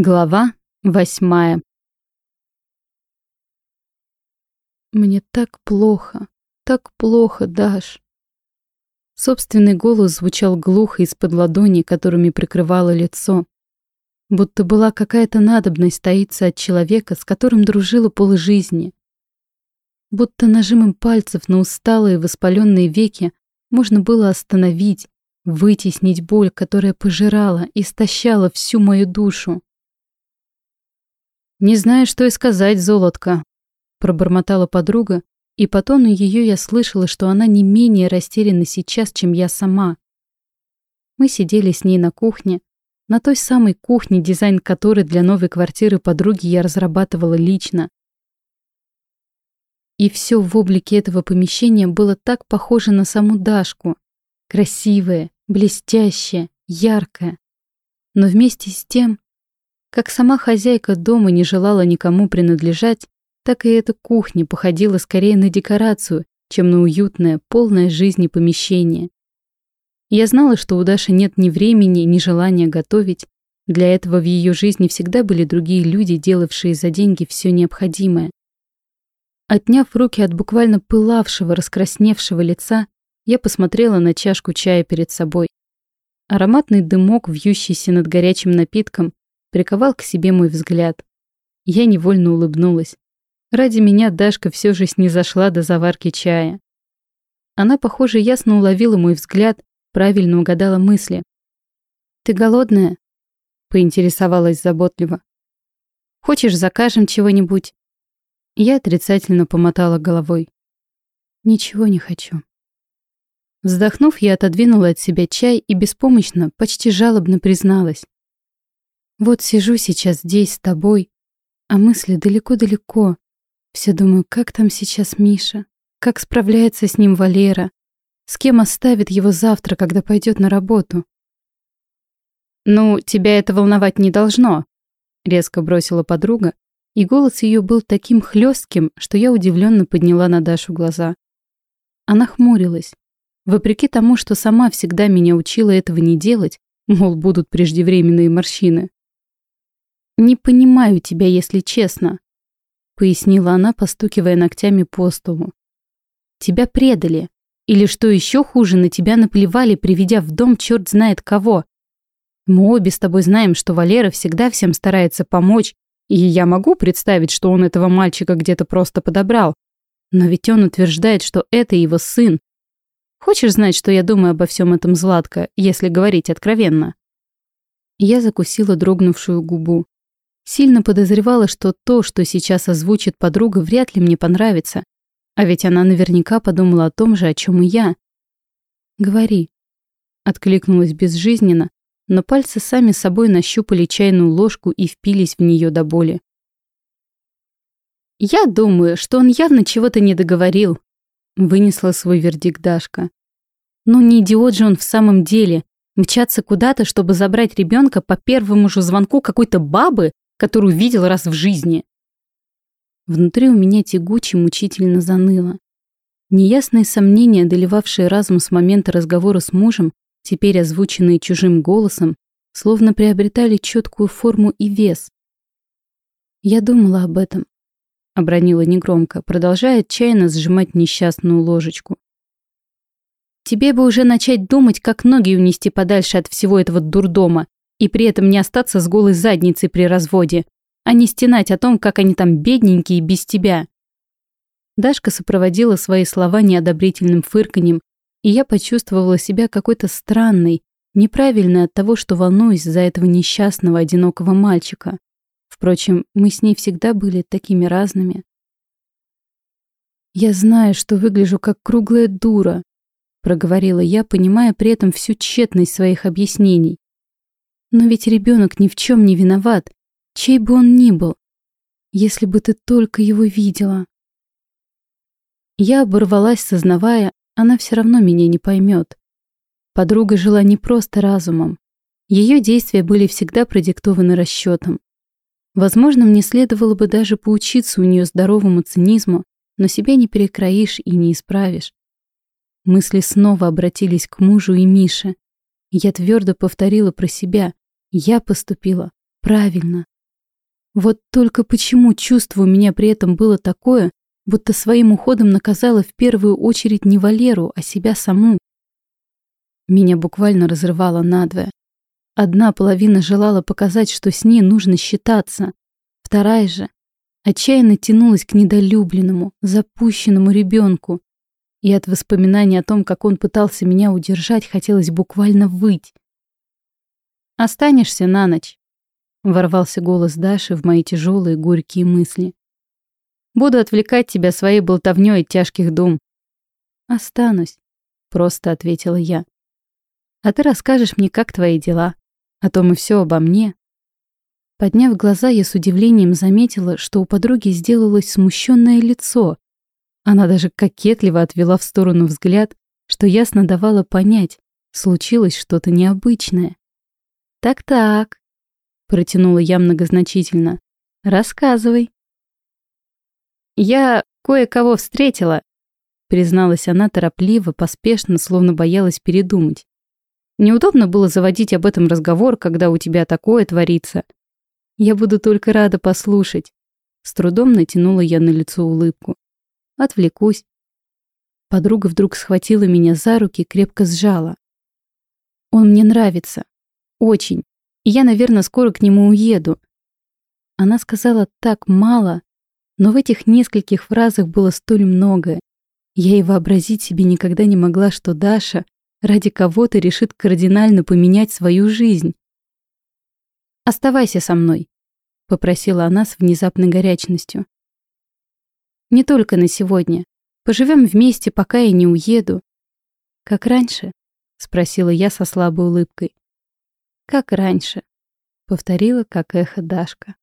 Глава восьмая Мне так плохо, так плохо, Даш. Собственный голос звучал глухо из-под ладони, которыми прикрывало лицо. Будто была какая-то надобность таиться от человека, с которым дружила полжизни. Будто нажимом пальцев на усталые воспаленные веки можно было остановить, вытеснить боль, которая пожирала, истощала всю мою душу. «Не знаю, что и сказать, золотко», — пробормотала подруга, и по тону ее я слышала, что она не менее растеряна сейчас, чем я сама. Мы сидели с ней на кухне, на той самой кухне, дизайн которой для новой квартиры подруги я разрабатывала лично. И все в облике этого помещения было так похоже на саму Дашку. Красивое, блестящее, яркое. Но вместе с тем как сама хозяйка дома не желала никому принадлежать, так и эта кухня походила скорее на декорацию, чем на уютное, полное жизни помещение. Я знала, что у Даши нет ни времени, ни желания готовить. Для этого в ее жизни всегда были другие люди, делавшие за деньги все необходимое. Отняв руки от буквально пылавшего, раскрасневшего лица, я посмотрела на чашку чая перед собой. Ароматный дымок, вьющийся над горячим напитком, приковал к себе мой взгляд. Я невольно улыбнулась. Ради меня Дашка все же снизошла до заварки чая. Она, похоже, ясно уловила мой взгляд, правильно угадала мысли. «Ты голодная?» — поинтересовалась заботливо. «Хочешь, закажем чего-нибудь?» Я отрицательно помотала головой. «Ничего не хочу». Вздохнув, я отодвинула от себя чай и беспомощно, почти жалобно призналась. Вот сижу сейчас здесь с тобой, а мысли далеко-далеко. Все думаю, как там сейчас Миша, как справляется с ним Валера, с кем оставит его завтра, когда пойдет на работу. «Ну, тебя это волновать не должно», — резко бросила подруга, и голос ее был таким хлестким, что я удивленно подняла на Дашу глаза. Она хмурилась. Вопреки тому, что сама всегда меня учила этого не делать, мол, будут преждевременные морщины. «Не понимаю тебя, если честно», — пояснила она, постукивая ногтями по столу. «Тебя предали. Или что еще хуже, на тебя наплевали, приведя в дом черт знает кого. Мы обе с тобой знаем, что Валера всегда всем старается помочь, и я могу представить, что он этого мальчика где-то просто подобрал. Но ведь он утверждает, что это его сын. Хочешь знать, что я думаю обо всем этом, Златко, если говорить откровенно?» Я закусила дрогнувшую губу. Сильно подозревала, что то, что сейчас озвучит подруга, вряд ли мне понравится. А ведь она наверняка подумала о том же, о чем и я. «Говори», — откликнулась безжизненно, но пальцы сами собой нащупали чайную ложку и впились в нее до боли. «Я думаю, что он явно чего-то не договорил», — вынесла свой вердикт Дашка. «Ну не идиот же он в самом деле, мчаться куда-то, чтобы забрать ребенка по первому же звонку какой-то бабы, которую видел раз в жизни. Внутри у меня тягуче мучительно заныло. Неясные сомнения, доливавшие разум с момента разговора с мужем, теперь озвученные чужим голосом, словно приобретали четкую форму и вес. Я думала об этом, обронила негромко, продолжая отчаянно сжимать несчастную ложечку. Тебе бы уже начать думать, как ноги унести подальше от всего этого дурдома и при этом не остаться с голой задницей при разводе, а не стенать о том, как они там бедненькие без тебя. Дашка сопроводила свои слова неодобрительным фырканьем, и я почувствовала себя какой-то странной, неправильной от того, что волнуюсь за этого несчастного одинокого мальчика. Впрочем, мы с ней всегда были такими разными. «Я знаю, что выгляжу как круглая дура», — проговорила я, понимая при этом всю тщетность своих объяснений. Но ведь ребенок ни в чем не виноват, чей бы он ни был. Если бы ты только его видела. Я оборвалась, сознавая, она все равно меня не поймет. Подруга жила не просто разумом. Ее действия были всегда продиктованы расчетом. Возможно, мне следовало бы даже поучиться у нее здоровому цинизму, но себя не перекроишь и не исправишь. Мысли снова обратились к мужу и Мише. Я твердо повторила про себя. Я поступила правильно. Вот только почему чувство у меня при этом было такое, будто своим уходом наказала в первую очередь не Валеру, а себя саму. Меня буквально разрывало надвое. Одна половина желала показать, что с ней нужно считаться, вторая же отчаянно тянулась к недолюбленному, запущенному ребенку, и от воспоминаний о том, как он пытался меня удержать, хотелось буквально выть. «Останешься на ночь», — ворвался голос Даши в мои тяжелые горькие мысли. «Буду отвлекать тебя своей болтовнёй от тяжких дум». «Останусь», — просто ответила я. «А ты расскажешь мне, как твои дела, а то мы все обо мне». Подняв глаза, я с удивлением заметила, что у подруги сделалось смущенное лицо, она даже кокетливо отвела в сторону взгляд, что ясно давало понять, случилось что-то необычное. «Так-так», — протянула я многозначительно, — «рассказывай». «Я кое-кого встретила», — призналась она торопливо, поспешно, словно боялась передумать. «Неудобно было заводить об этом разговор, когда у тебя такое творится. Я буду только рада послушать». С трудом натянула я на лицо улыбку. Отвлекусь. Подруга вдруг схватила меня за руки, крепко сжала. Он мне нравится. Очень. И я, наверное, скоро к нему уеду. Она сказала так мало, но в этих нескольких фразах было столь многое. Я и вообразить себе никогда не могла, что Даша ради кого-то решит кардинально поменять свою жизнь. «Оставайся со мной», — попросила она с внезапной горячностью. Не только на сегодня. Поживем вместе, пока я не уеду. Как раньше? Спросила я со слабой улыбкой. Как раньше? Повторила, как эхо Дашка.